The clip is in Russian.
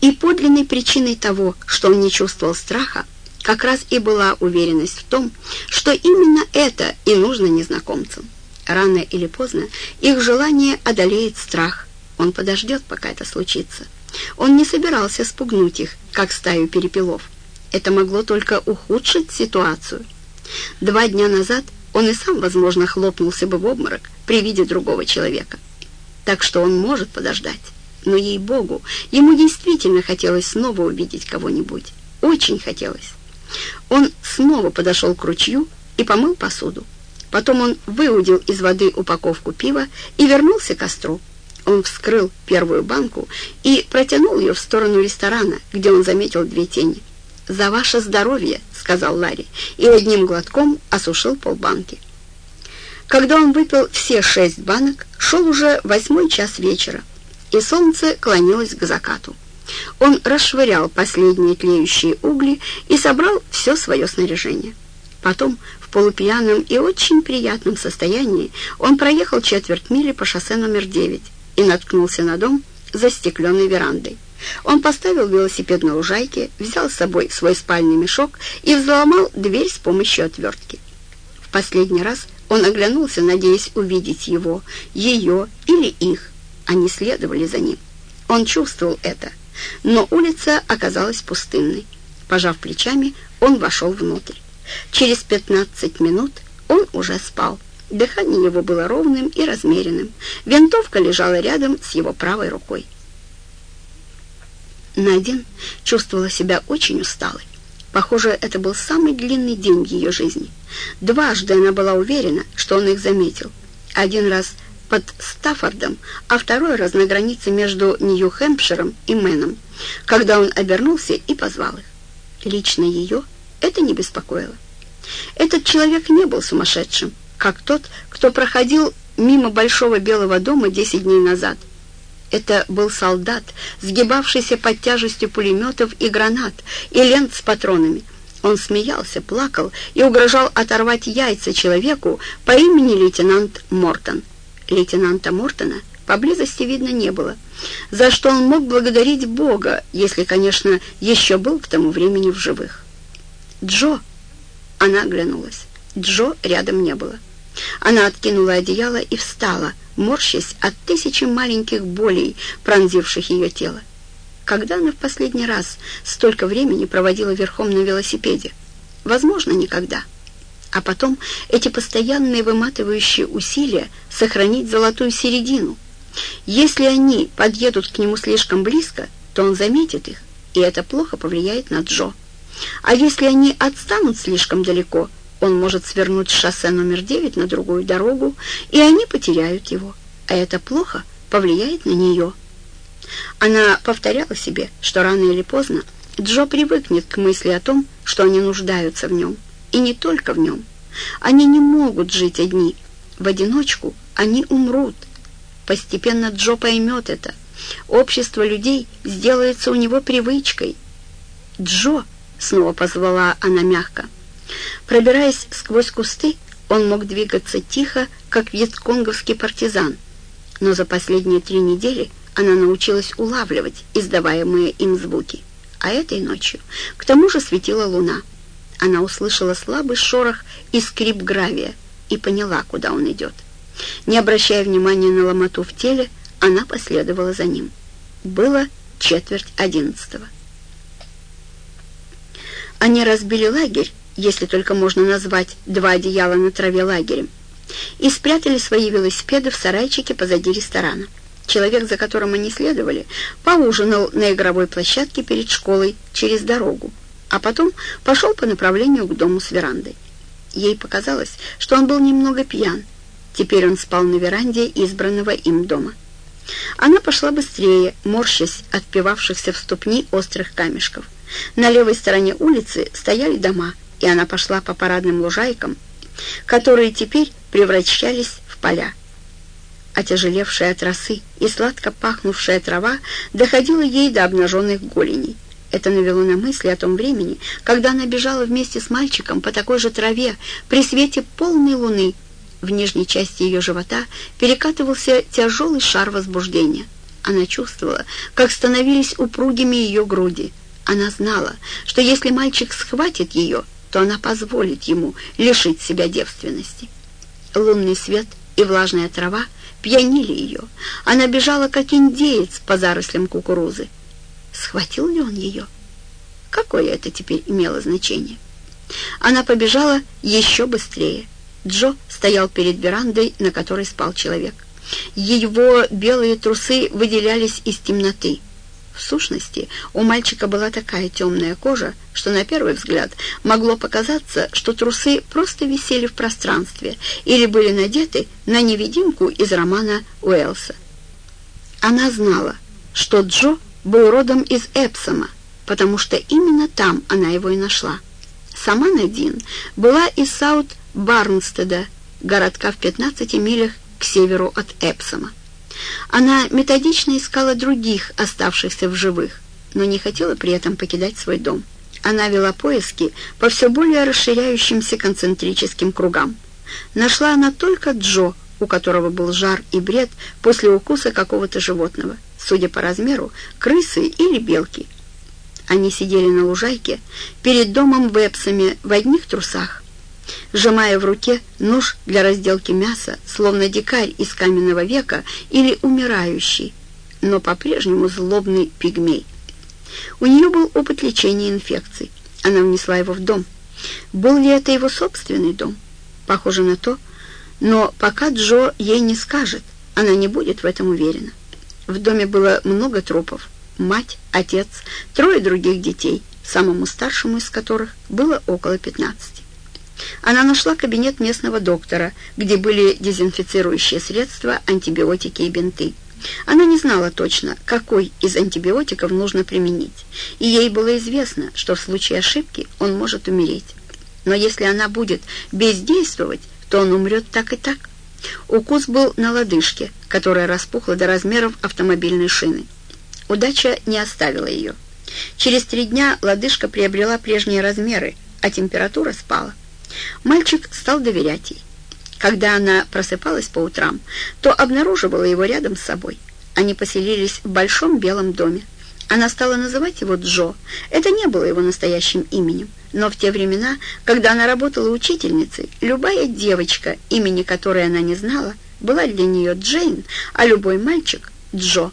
И подлинной причиной того, что он не чувствовал страха, как раз и была уверенность в том, что именно это и нужно незнакомцам. Рано или поздно их желание одолеет страх. Он подождет, пока это случится. Он не собирался спугнуть их, как стаю перепелов. Это могло только ухудшить ситуацию. Два дня назад он и сам, возможно, хлопнулся бы в обморок при виде другого человека. Так что он может подождать. Но, ей-богу, ему действительно хотелось снова увидеть кого-нибудь. Очень хотелось. Он снова подошел к ручью и помыл посуду. Потом он выудил из воды упаковку пива и вернулся к костру. Он вскрыл первую банку и протянул ее в сторону ресторана, где он заметил две тени. «За ваше здоровье!» — сказал Ларри, и одним глотком осушил полбанки. Когда он выпил все шесть банок, шел уже восьмой час вечера, и солнце клонилось к закату. Он расшвырял последние тлеющие угли и собрал все свое снаряжение. Потом, в полупьяном и очень приятном состоянии, он проехал четверть мили по шоссе номер девять и наткнулся на дом за стекленной верандой. Он поставил велосипед на лужайке, взял с собой свой спальный мешок и взломал дверь с помощью отвертки. В последний раз он оглянулся, надеясь увидеть его, ее или их. Они следовали за ним. Он чувствовал это, но улица оказалась пустынной. Пожав плечами, он вошел внутрь. Через пятнадцать минут он уже спал. Дыхание его было ровным и размеренным. Винтовка лежала рядом с его правой рукой. Надин чувствовала себя очень усталой. Похоже, это был самый длинный день в ее жизни. Дважды она была уверена, что он их заметил. Один раз под Стаффордом, а второй раз на границе между Нью-Хэмпширом и Мэном, когда он обернулся и позвал их. Лично ее это не беспокоило. Этот человек не был сумасшедшим как тот, кто проходил мимо Большого Белого дома 10 дней назад. Это был солдат, сгибавшийся под тяжестью пулеметов и гранат, и лент с патронами. Он смеялся, плакал и угрожал оторвать яйца человеку по имени лейтенант Мортон. Лейтенанта Мортона поблизости видно не было, за что он мог благодарить Бога, если, конечно, еще был к тому времени в живых. «Джо!» Она оглянулась. Джо рядом не было. Она откинула одеяло и встала, морщась от тысячи маленьких болей, пронзивших ее тело. Когда она в последний раз столько времени проводила верхом на велосипеде? Возможно, никогда. А потом эти постоянные выматывающие усилия сохранить золотую середину. Если они подъедут к нему слишком близко, то он заметит их, и это плохо повлияет на Джо. А если они отстанут слишком далеко – он может свернуть с шоссе номер 9 на другую дорогу, и они потеряют его. А это плохо повлияет на нее. Она повторяла себе, что рано или поздно Джо привыкнет к мысли о том, что они нуждаются в нем. И не только в нем. Они не могут жить одни. В одиночку они умрут. Постепенно Джо поймет это. Общество людей сделается у него привычкой. «Джо!» — снова позвала она мягко — Пробираясь сквозь кусты, он мог двигаться тихо, как вьетконговский партизан. Но за последние три недели она научилась улавливать издаваемые им звуки. А этой ночью к тому же светила луна. Она услышала слабый шорох и скрип гравия и поняла, куда он идет. Не обращая внимания на ломоту в теле, она последовала за ним. Было четверть одиннадцатого. Они разбили лагерь если только можно назвать два одеяла на траве лагерем, и спрятали свои велосипеды в сарайчике позади ресторана. Человек, за которым они следовали, поужинал на игровой площадке перед школой через дорогу, а потом пошел по направлению к дому с верандой. Ей показалось, что он был немного пьян. Теперь он спал на веранде избранного им дома. Она пошла быстрее, морщась от впивавшихся в ступни острых камешков. На левой стороне улицы стояли дома — и она пошла по парадным лужайкам, которые теперь превращались в поля. Отяжелевшая от росы и сладко пахнувшая трава доходила ей до обнаженных голеней. Это навело на мысли о том времени, когда она бежала вместе с мальчиком по такой же траве при свете полной луны. В нижней части ее живота перекатывался тяжелый шар возбуждения. Она чувствовала, как становились упругими ее груди. Она знала, что если мальчик схватит ее, то она позволит ему лишить себя девственности. Лунный свет и влажная трава пьянили ее. Она бежала, как индеец, по зарослям кукурузы. Схватил ли он ее? Какое это теперь имело значение? Она побежала еще быстрее. Джо стоял перед верандой, на которой спал человек. Его белые трусы выделялись из темноты. В сущности, у мальчика была такая темная кожа, что на первый взгляд могло показаться, что трусы просто висели в пространстве или были надеты на невидимку из романа Уэлса. Она знала, что Джо был родом из Эпсома, потому что именно там она его и нашла. Сама Надин была из Саут-Барнстеда, городка в 15 милях к северу от Эпсома. Она методично искала других, оставшихся в живых, но не хотела при этом покидать свой дом. Она вела поиски по все более расширяющимся концентрическим кругам. Нашла она только Джо, у которого был жар и бред после укуса какого-то животного, судя по размеру, крысы или белки. Они сидели на лужайке перед домом Вепсами в одних трусах сжимая в руке нож для разделки мяса, словно дикарь из каменного века или умирающий, но по-прежнему злобный пигмей. У нее был опыт лечения инфекций. Она внесла его в дом. Был ли это его собственный дом? Похоже на то, но пока Джо ей не скажет, она не будет в этом уверена. В доме было много трупов. Мать, отец, трое других детей, самому старшему из которых было около пятнадцати. Она нашла кабинет местного доктора, где были дезинфицирующие средства, антибиотики и бинты. Она не знала точно, какой из антибиотиков нужно применить, и ей было известно, что в случае ошибки он может умереть. Но если она будет бездействовать, то он умрет так и так. Укус был на лодыжке, которая распухла до размеров автомобильной шины. Удача не оставила ее. Через три дня лодыжка приобрела прежние размеры, а температура спала. Мальчик стал доверять ей. Когда она просыпалась по утрам, то обнаруживала его рядом с собой. Они поселились в большом белом доме. Она стала называть его Джо. Это не было его настоящим именем. Но в те времена, когда она работала учительницей, любая девочка, имени которой она не знала, была для нее Джейн, а любой мальчик — Джо.